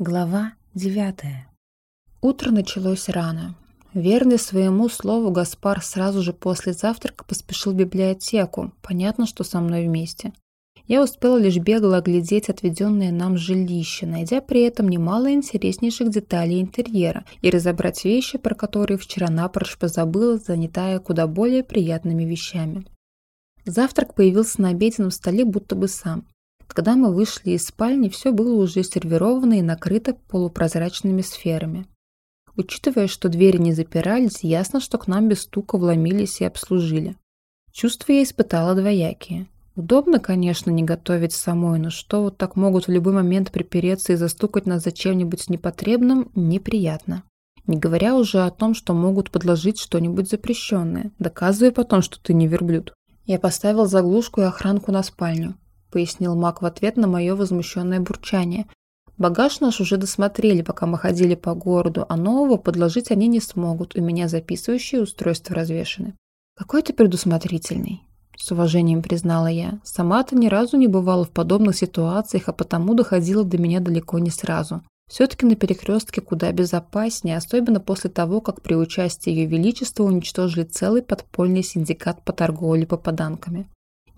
Глава девятая. Утро началось рано. Верный своему слову Гаспар сразу же после завтрака поспешил в библиотеку. Понятно, что со мной вместе. Я успела лишь бегло оглядеть отведенное нам жилище, найдя при этом немало интереснейших деталей интерьера и разобрать вещи, про которые вчера напрочь позабыла, занятая куда более приятными вещами. Завтрак появился на обеденном столе будто бы сам. Когда мы вышли из спальни, все было уже сервировано и накрыто полупрозрачными сферами. Учитывая, что двери не запирались, ясно, что к нам без стука вломились и обслужили. Чувства я испытала двоякие. Удобно, конечно, не готовить самой, но что вот так могут в любой момент припереться и застукать нас за чем-нибудь непотребным, неприятно. Не говоря уже о том, что могут подложить что-нибудь запрещенное, доказывая потом, что ты не верблюд. Я поставил заглушку и охранку на спальню. — пояснил Мак в ответ на мое возмущенное бурчание. «Багаж наш уже досмотрели, пока мы ходили по городу, а нового подложить они не смогут, у меня записывающие устройства развешаны». «Какой ты предусмотрительный», — с уважением признала я. «Сама-то ни разу не бывала в подобных ситуациях, а потому доходила до меня далеко не сразу. Все-таки на перекрестке куда безопаснее, особенно после того, как при участии Ее Величества уничтожили целый подпольный синдикат по торговле попаданками.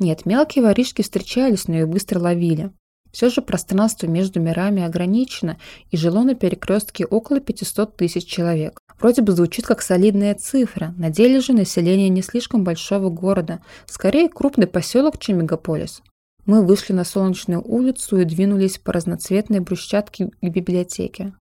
Нет, мелкие воришки встречались, но их быстро ловили. Все же пространство между мирами ограничено, и жило на перекрестке около 500 тысяч человек. Вроде бы звучит как солидная цифра, на деле же население не слишком большого города, скорее крупный поселок, чем мегаполис. Мы вышли на солнечную улицу и двинулись по разноцветной брусчатке к библиотеке.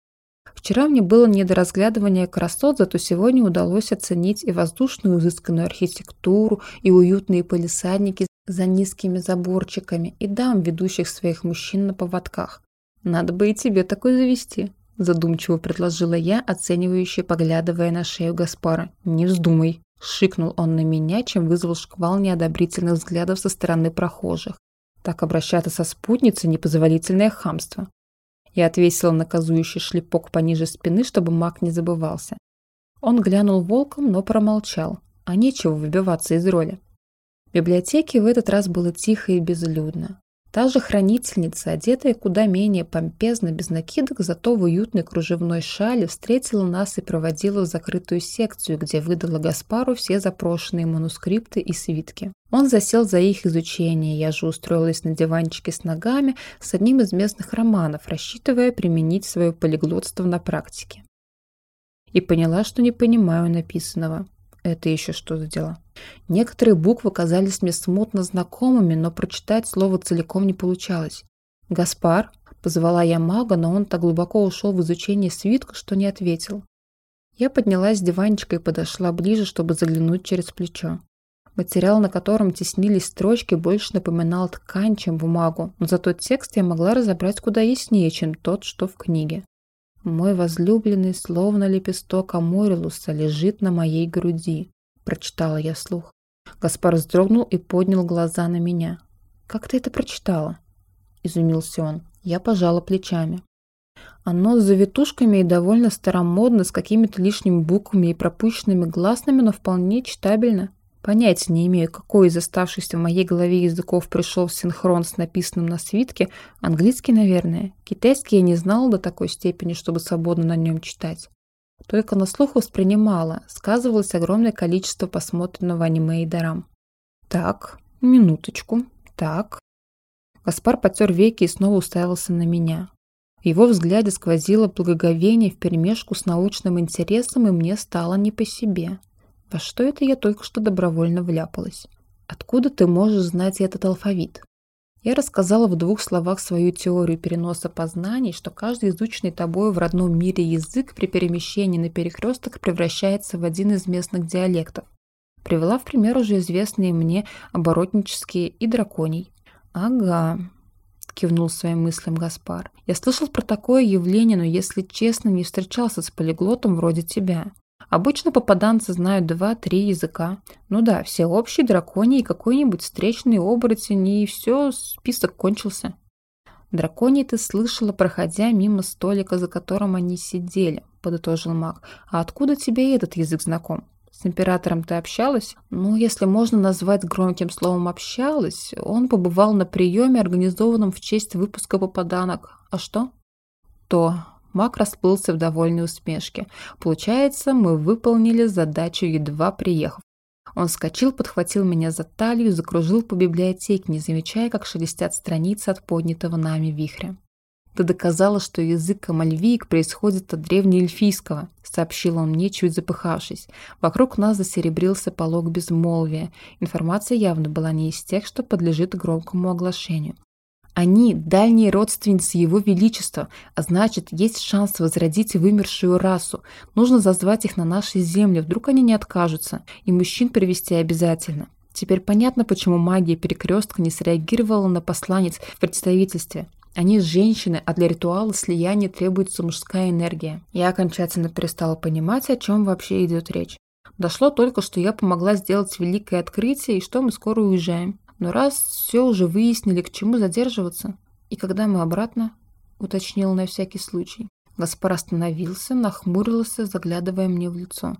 Вчера мне было не до разглядывания красот, зато сегодня удалось оценить и воздушную изысканную архитектуру, и уютные полисадники за низкими заборчиками и дам, ведущих своих мужчин на поводках. Надо бы и тебе такой завести, задумчиво предложила я, оценивающе поглядывая на шею Гаспара. Не вздумай, шикнул он на меня, чем вызвал шквал неодобрительных взглядов со стороны прохожих. Так обращаться со спутницей непозволительное хамство. Я отвесила наказующий шлепок пониже спины, чтобы маг не забывался. Он глянул волком, но промолчал, а нечего выбиваться из роли. Библиотеке в этот раз было тихо и безлюдно. Та же хранительница, одетая куда менее помпезно, без накидок, зато в уютной кружевной шале, встретила нас и проводила в закрытую секцию, где выдала Гаспару все запрошенные манускрипты и свитки. Он засел за их изучение, я же устроилась на диванчике с ногами с одним из местных романов, рассчитывая применить свое полиглотство на практике. И поняла, что не понимаю написанного. Это еще что за дела? Некоторые буквы казались мне смутно знакомыми, но прочитать слово целиком не получалось. «Гаспар?» – позвала я мага, но он так глубоко ушел в изучение свитка, что не ответил. Я поднялась с диванчика и подошла ближе, чтобы заглянуть через плечо. Материал, на котором теснились строчки, больше напоминал ткань, чем бумагу, но зато текст я могла разобрать куда яснее, чем тот, что в книге. Мой возлюбленный, словно лепесток Аморилуса, лежит на моей груди. Прочитала я слух. Гаспар вздрогнул и поднял глаза на меня. «Как ты это прочитала?» Изумился он. Я пожала плечами. Оно с завитушками и довольно старомодно, с какими-то лишними буквами и пропущенными гласными, но вполне читабельно. Понятия не имею, какой из оставшихся в моей голове языков пришел в синхрон с написанным на свитке. Английский, наверное. Китайский я не знала до такой степени, чтобы свободно на нем читать. Только на слух воспринимала, сказывалось огромное количество посмотренного аниме и дарам. Так, минуточку, так. Гаспар потер веки и снова уставился на меня. В его взгляде сквозило благоговение вперемешку с научным интересом, и мне стало не по себе. Во что это я только что добровольно вляпалась? Откуда ты можешь знать этот алфавит? Я рассказала в двух словах свою теорию переноса познаний, что каждый изученный тобой в родном мире язык при перемещении на перекресток превращается в один из местных диалектов. Привела в пример уже известные мне оборотнические и драконий. «Ага», – кивнул своим мыслям Гаспар. «Я слышал про такое явление, но, если честно, не встречался с полиглотом вроде тебя. Обычно попаданцы знают два-три языка. Ну да, все общие драконии и какой-нибудь встречный оборотень, и все, список кончился. Драконий ты слышала, проходя мимо столика, за которым они сидели, подытожил маг. А откуда тебе этот язык знаком? С императором ты общалась? Ну, если можно назвать громким словом «общалась», он побывал на приеме, организованном в честь выпуска попаданок. А что? что?» Мак расплылся в довольной усмешке. «Получается, мы выполнили задачу, едва приехав. Он вскочил, подхватил меня за талию, закружил по библиотеке, не замечая, как шелестят страницы от поднятого нами вихря. «Ты доказала, что язык камальвиек происходит от древнеэльфийского», сообщил он мне, чуть запыхавшись. Вокруг нас засеребрился полог безмолвия. Информация явно была не из тех, что подлежит громкому оглашению. Они – дальние родственницы Его Величества, а значит, есть шанс возродить вымершую расу. Нужно зазвать их на нашей земле, вдруг они не откажутся. И мужчин привести обязательно. Теперь понятно, почему магия перекрестка не среагировала на посланец в представительстве. Они женщины, а для ритуала слияния требуется мужская энергия. Я окончательно перестала понимать, о чем вообще идет речь. Дошло только, что я помогла сделать великое открытие и что мы скоро уезжаем. Но раз все уже выяснили, к чему задерживаться, и когда мы обратно, уточнил на всякий случай. Гаспар остановился, нахмурился, заглядывая мне в лицо.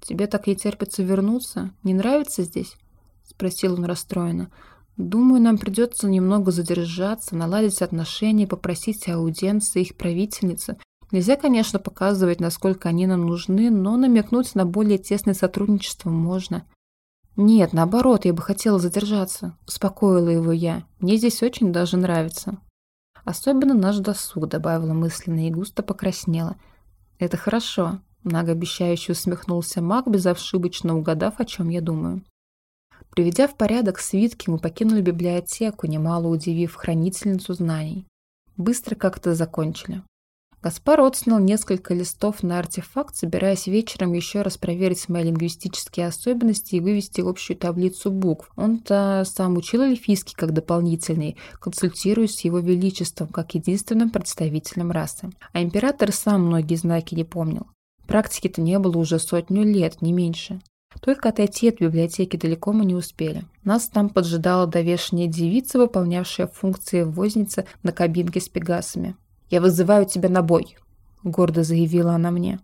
«Тебе так и терпится вернуться? Не нравится здесь?» Спросил он расстроенно. «Думаю, нам придется немного задержаться, наладить отношения, попросить аудиенции их правительницы. Нельзя, конечно, показывать, насколько они нам нужны, но намекнуть на более тесное сотрудничество можно. «Нет, наоборот, я бы хотела задержаться», – успокоила его я. «Мне здесь очень даже нравится». «Особенно наш досуг», – добавила мысленно и густо покраснела. «Это хорошо», – многообещающе усмехнулся маг, безошибочно угадав, о чем я думаю. Приведя в порядок свитки, мы покинули библиотеку, немало удивив хранительницу знаний. Быстро как-то закончили. Гаспар отснял несколько листов на артефакт, собираясь вечером еще раз проверить мои лингвистические особенности и вывести общую таблицу букв. Он-то сам учил эльфийский как дополнительный, консультируясь с его величеством, как единственным представителем расы. А император сам многие знаки не помнил. Практики-то не было уже сотню лет, не меньше. Только отойти от библиотеки далеко мы не успели. Нас там поджидала довешенная девица, выполнявшая функции возницы на кабинке с пегасами. «Я вызываю тебя на бой», — гордо заявила она мне.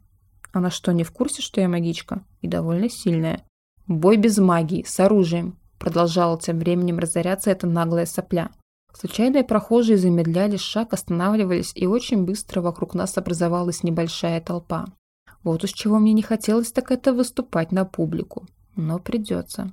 Она что, не в курсе, что я магичка? И довольно сильная. «Бой без магии, с оружием», — продолжала тем временем разоряться эта наглая сопля. Случайные прохожие замедляли шаг, останавливались, и очень быстро вокруг нас образовалась небольшая толпа. Вот уж чего мне не хотелось, так это выступать на публику. Но придется.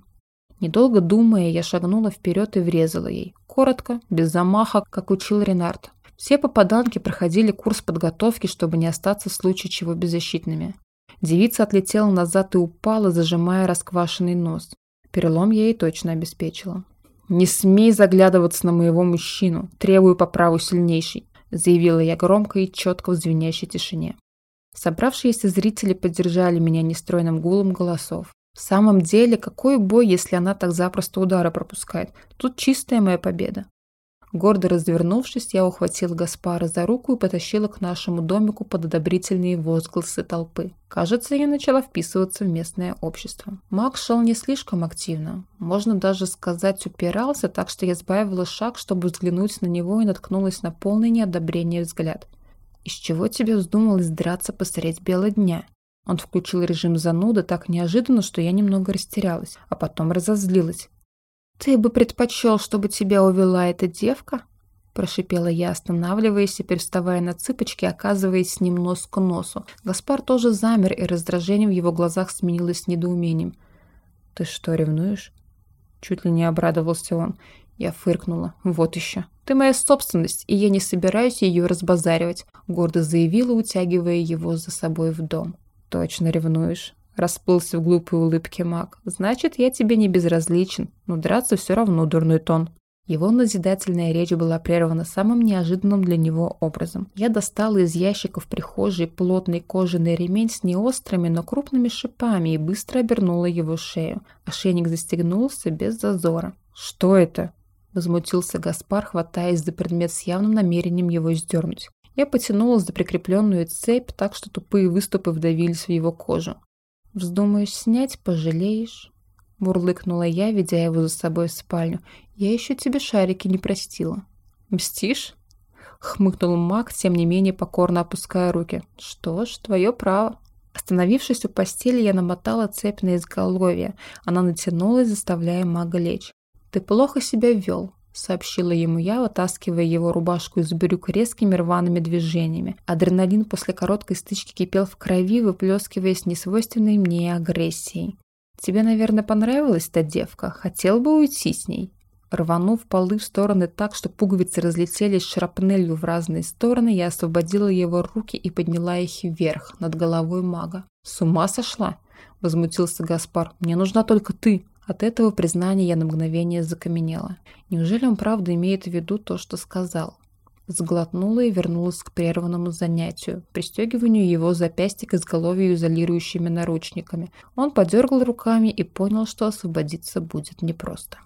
Недолго думая, я шагнула вперед и врезала ей. Коротко, без замаха, как учил Ренард. Все попаданки проходили курс подготовки, чтобы не остаться в случае чего беззащитными. Девица отлетела назад и упала, зажимая расквашенный нос. Перелом я ей точно обеспечила. «Не смей заглядываться на моего мужчину, требую по праву сильнейший», заявила я громко и четко в звенящей тишине. Собравшиеся зрители поддержали меня нестройным гулом голосов. В самом деле, какой бой, если она так запросто удары пропускает? Тут чистая моя победа. Гордо развернувшись, я ухватила Гаспара за руку и потащила к нашему домику под одобрительные возгласы толпы. Кажется, я начала вписываться в местное общество. Макс шел не слишком активно. Можно даже сказать, упирался, так что я сбавила шаг, чтобы взглянуть на него и наткнулась на полное неодобрение взгляд. «Из чего тебе вздумалось драться посредь бела дня?» Он включил режим зануда так неожиданно, что я немного растерялась, а потом разозлилась. «Ты бы предпочел, чтобы тебя увела эта девка?» Прошипела я, останавливаясь и переставая на цыпочки, оказываясь с ним нос к носу. Гаспар тоже замер, и раздражение в его глазах сменилось недоумением. «Ты что, ревнуешь?» Чуть ли не обрадовался он. Я фыркнула. «Вот еще. Ты моя собственность, и я не собираюсь ее разбазаривать», гордо заявила, утягивая его за собой в дом. «Точно ревнуешь?» Расплылся в глупой улыбке маг. «Значит, я тебе не безразличен, но драться все равно дурной тон». Его назидательная речь была прервана самым неожиданным для него образом. Я достала из ящика в прихожей плотный кожаный ремень с неострыми, но крупными шипами и быстро обернула его шею. Ошейник застегнулся без зазора. «Что это?» – возмутился Гаспар, хватаясь за предмет с явным намерением его сдернуть. Я потянулась за прикрепленную цепь так, что тупые выступы вдавились в его кожу. «Вздумаешь снять, пожалеешь», — бурлыкнула я, ведя его за собой в спальню. «Я еще тебе шарики не простила». «Мстишь?» — хмыкнул маг, тем не менее покорно опуская руки. «Что ж, твое право». Остановившись у постели, я намотала цепь на изголовье. Она натянулась, заставляя мага лечь. «Ты плохо себя вел», — сообщила ему я, вытаскивая его рубашку из брюк резкими рваными движениями. Адреналин после короткой стычки кипел в крови, выплескиваясь несвойственной мне агрессией. «Тебе, наверное, понравилась та девка? Хотел бы уйти с ней?» Рванув полы в стороны так, что пуговицы разлетелись шрапнелью в разные стороны, я освободила его руки и подняла их вверх, над головой мага. «С ума сошла?» – возмутился Гаспар. «Мне нужна только ты!» От этого признания я на мгновение закаменела. Неужели он правда имеет в виду то, что сказал? Сглотнула и вернулась к прерванному занятию, пристегиванию его запястья к изголовью изолирующими наручниками. Он подергал руками и понял, что освободиться будет непросто.